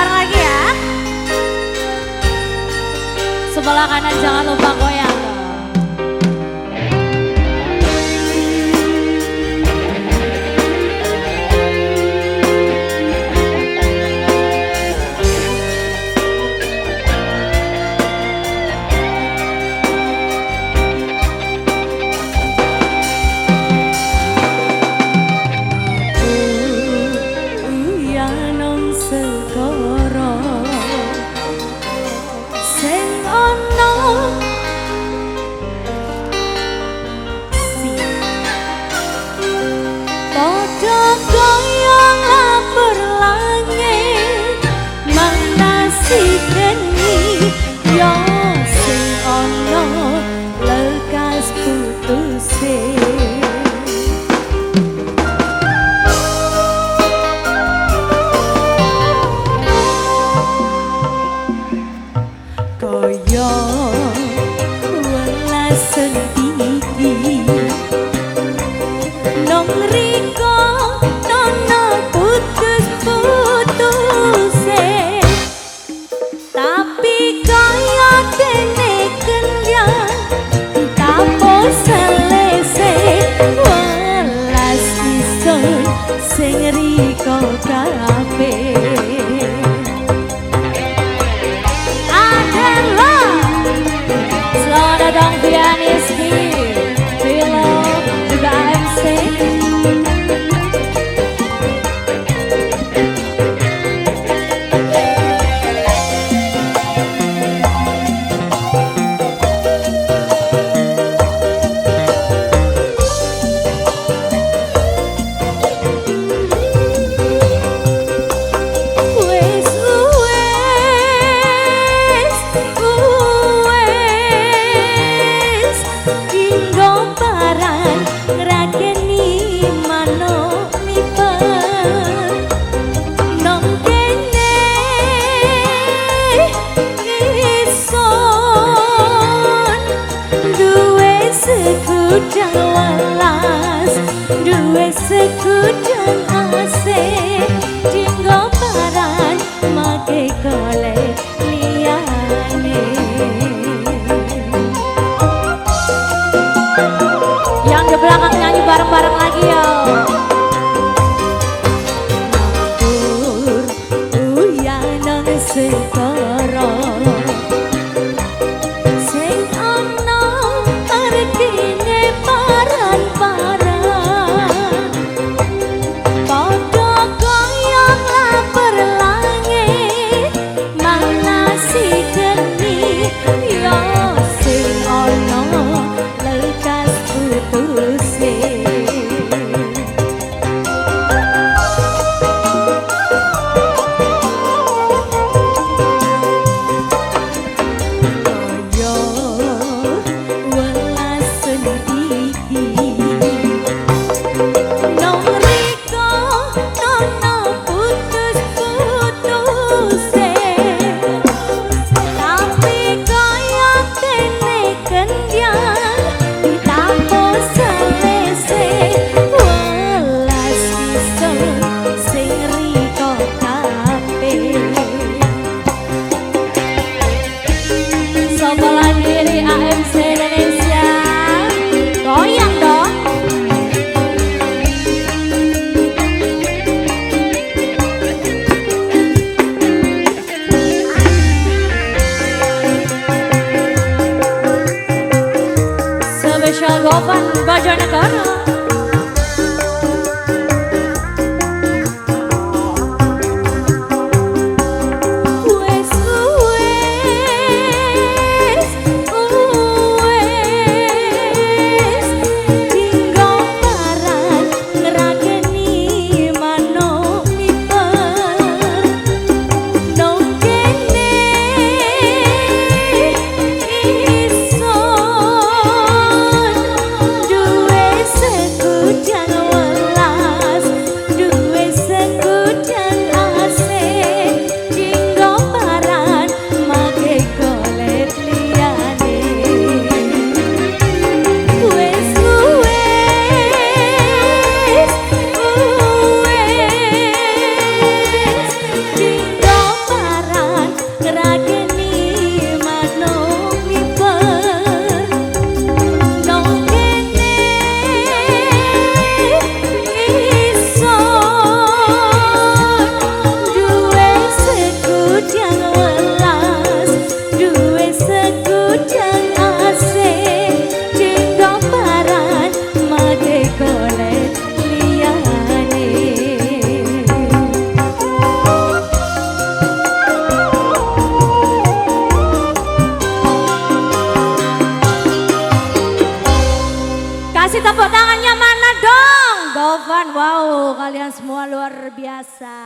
bareng lagi ya. Sebelah kanan jangan lupa goyang. Chithran ছোটা sekudang lalas Dua sekudang AC Tinggal parang Make kolek पावन भजन करा kasih tepuk tangannya mana dong? Govan, wow kalian semua luar biasa.